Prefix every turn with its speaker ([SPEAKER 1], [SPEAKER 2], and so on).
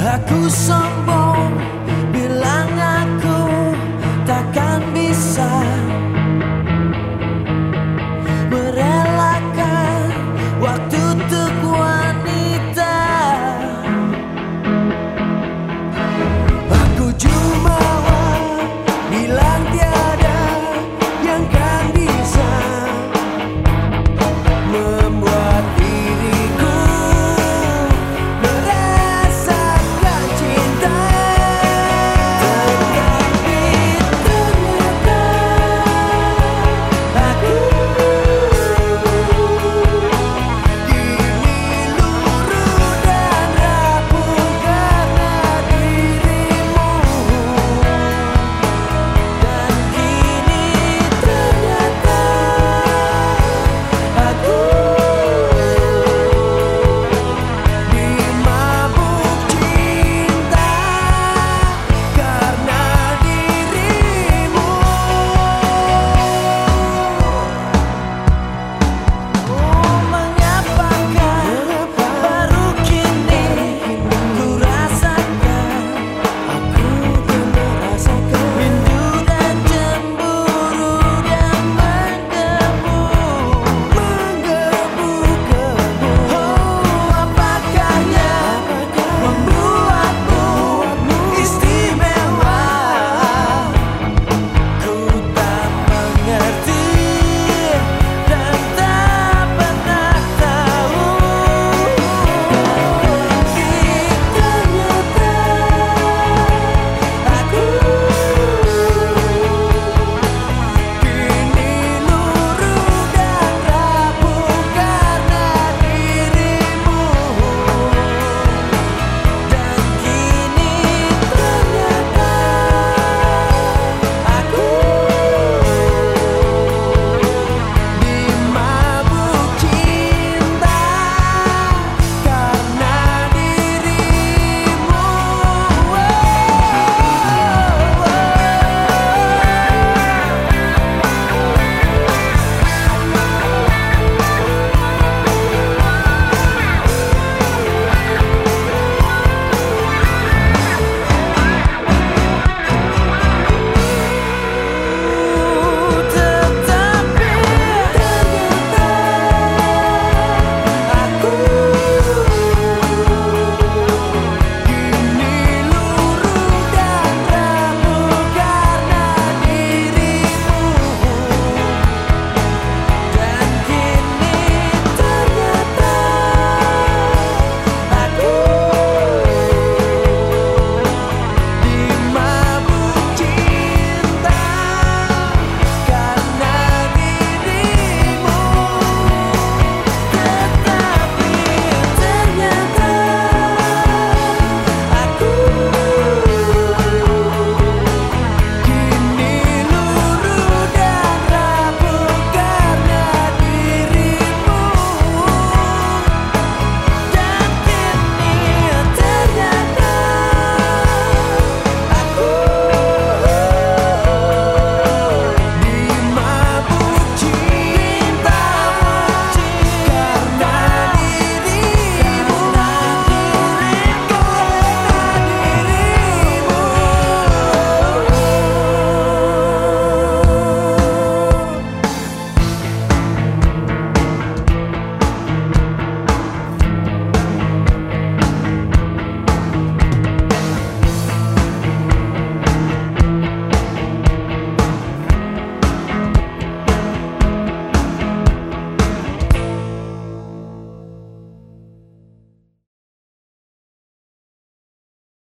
[SPEAKER 1] echoes some bone